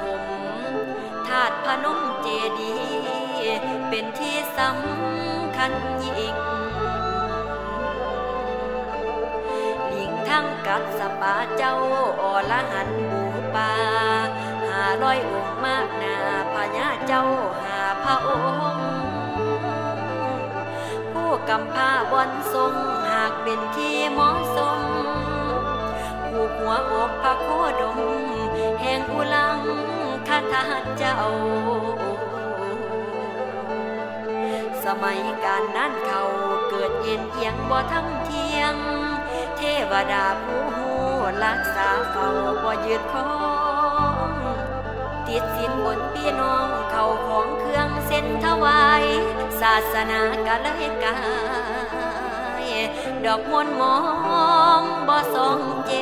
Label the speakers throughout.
Speaker 1: ฐมธาตุพนมเจดี เป็นที่สำคัญยิ่งลิงทั้งกัดสปาเจ้าอละหันบูปาหาร้อยองค์มากนาพญาเจ้าหาพระองค์ผู้กำพาบอนทรงหากเป็นที่เหมาะสม ผูกหัวอกพระโคดม แห่งอุลังคาถาเจ้า สมัยการนั้นเขาเกิดเอ็นเอียงบ่ทั้งเทียง เทวดาผู้หูรักษาเฝ้าบ่ยืดคองติดสินบนพี่น้องเขาของเครื่องเส้นถวาย ศาสนากะเลยกา ดอกมนต์มองบ่สองเจ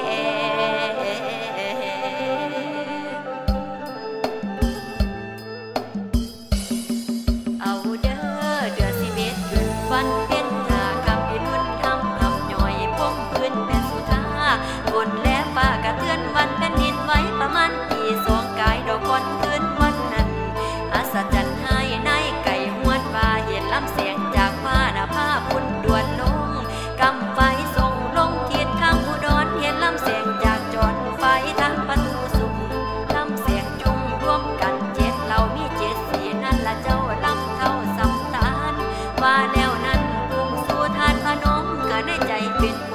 Speaker 1: น้องก็ได้ใจเป็น